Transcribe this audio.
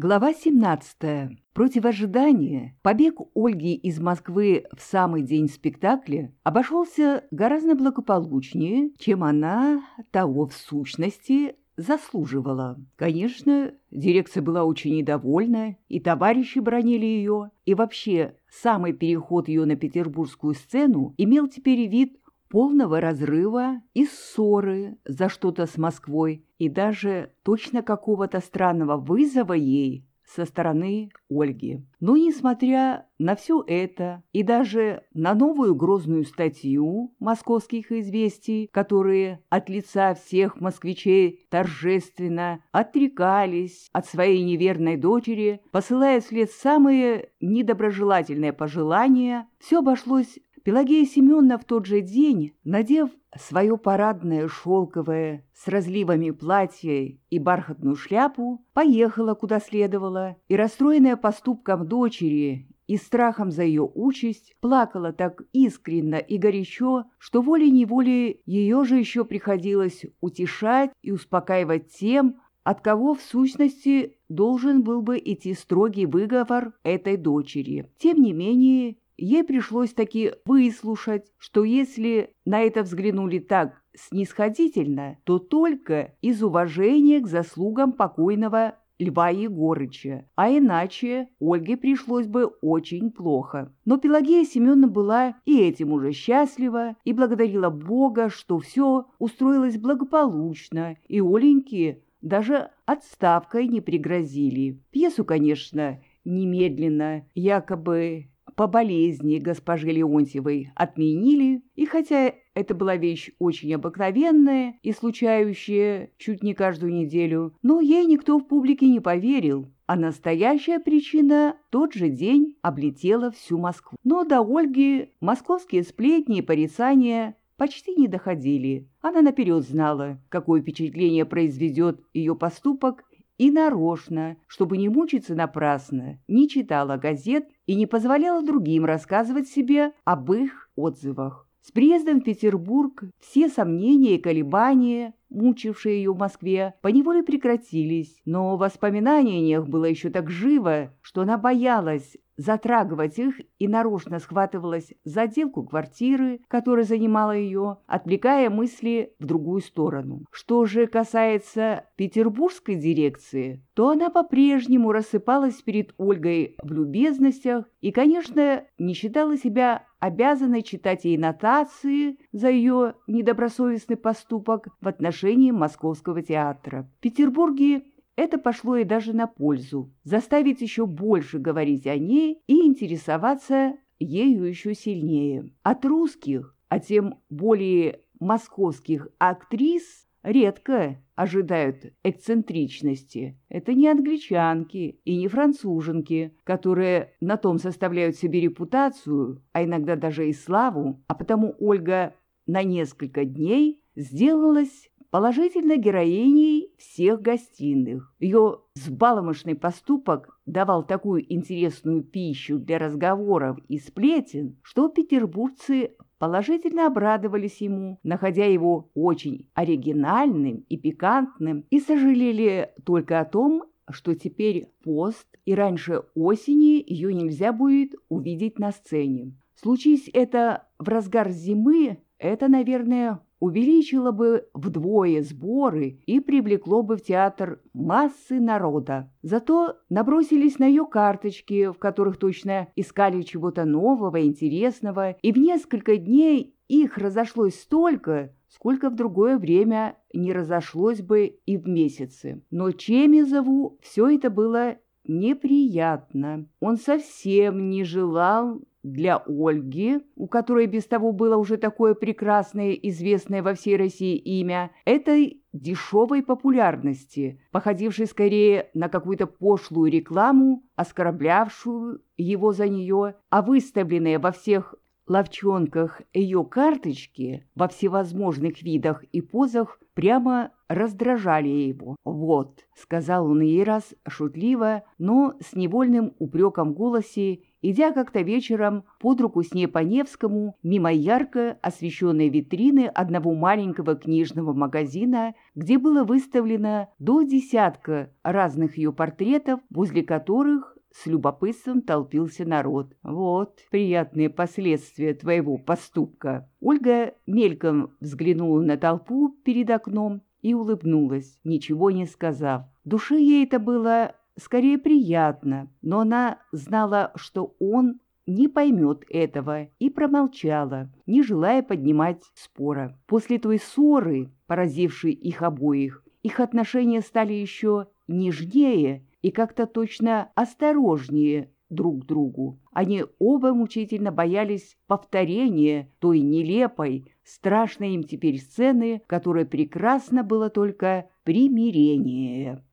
Глава 17. Против ожидания, побег Ольги из Москвы в самый день спектакля обошелся гораздо благополучнее, чем она того в сущности заслуживала. Конечно, дирекция была очень недовольна, и товарищи бронили ее, и вообще самый переход ее на петербургскую сцену имел теперь вид полного разрыва и ссоры за что-то с Москвой и даже точно какого-то странного вызова ей со стороны Ольги. Но, несмотря на все это и даже на новую грозную статью московских известий, которые от лица всех москвичей торжественно отрекались от своей неверной дочери, посылая вслед самые недоброжелательные пожелания, все обошлось Пелагея Семеновна в тот же день, надев свое парадное шелковое с разливами платье и бархатную шляпу, поехала куда следовало, и, расстроенная поступком дочери и страхом за ее участь, плакала так искренно и горячо, что волей-неволей ее же еще приходилось утешать и успокаивать тем, от кого, в сущности, должен был бы идти строгий выговор этой дочери. Тем не менее, Ей пришлось таки выслушать, что если на это взглянули так снисходительно, то только из уважения к заслугам покойного Льва Егорыча, а иначе Ольге пришлось бы очень плохо. Но Пелагея Семеновна была и этим уже счастлива, и благодарила Бога, что все устроилось благополучно, и Оленьке даже отставкой не пригрозили. Пьесу, конечно, немедленно, якобы по болезни госпожи Леонтьевой отменили, и хотя это была вещь очень обыкновенная и случающая чуть не каждую неделю, но ей никто в публике не поверил, а настоящая причина тот же день облетела всю Москву. Но до Ольги московские сплетни и порицания почти не доходили. Она наперед знала, какое впечатление произведет ее поступок и нарочно, чтобы не мучиться напрасно, не читала газет и не позволяла другим рассказывать себе об их отзывах. С приездом в Петербург все сомнения и колебания, мучившие ее в Москве, поневоле прекратились, но воспоминание о них было еще так живо, что она боялась затрагивать их и нарочно схватывалась за отделку квартиры, которая занимала ее, отвлекая мысли в другую сторону. Что же касается петербургской дирекции, то она по-прежнему рассыпалась перед Ольгой в любезностях и, конечно, не считала себя обязанной читать ей нотации за ее недобросовестный поступок в отношении Московского театра. В Петербурге это пошло ей даже на пользу, заставить еще больше говорить о ней и интересоваться ею еще сильнее. От русских, а тем более московских актрис редко ожидают эксцентричности. Это не англичанки и не француженки, которые на том составляют себе репутацию, а иногда даже и славу, а потому Ольга на несколько дней сделалась положительной героиней всех гостиных. Ее взбаломошный поступок давал такую интересную пищу для разговоров и сплетен, что петербургцы положительно обрадовались ему, находя его очень оригинальным и пикантным, и сожалели только о том, что теперь пост, и раньше осени ее нельзя будет увидеть на сцене. Случись это в разгар зимы, это, наверное, увеличило бы вдвое сборы и привлекло бы в театр массы народа. Зато набросились на ее карточки, в которых точно искали чего-то нового, интересного, и в несколько дней их разошлось столько, сколько в другое время не разошлось бы и в месяцы. Но Чемизову все это было неприятно. Он совсем не желал для Ольги, у которой без того было уже такое прекрасное, известное во всей России имя, этой дешевой популярности, походившей скорее на какую-то пошлую рекламу, оскорблявшую его за нее, а выставленная во всех ловчонках ее карточки во всевозможных видах и позах прямо раздражали его. «Вот», — сказал он ей раз шутливо, но с невольным упреком в голосе, идя как-то вечером под руку с ней по Невскому мимо ярко освещенной витрины одного маленького книжного магазина, где было выставлено до десятка разных ее портретов, возле которых с любопытством толпился народ. Вот приятные последствия твоего поступка. Ольга мельком взглянула на толпу перед окном и улыбнулась, ничего не сказав. Душе ей это было скорее приятно, но она знала, что он не поймет этого и промолчала, не желая поднимать спора. После той ссоры, поразившей их обоих, их отношения стали еще нежнее и как-то точно осторожнее друг другу. Они оба мучительно боялись повторения той нелепой, страшной им теперь сцены, которой прекрасно было только примирение.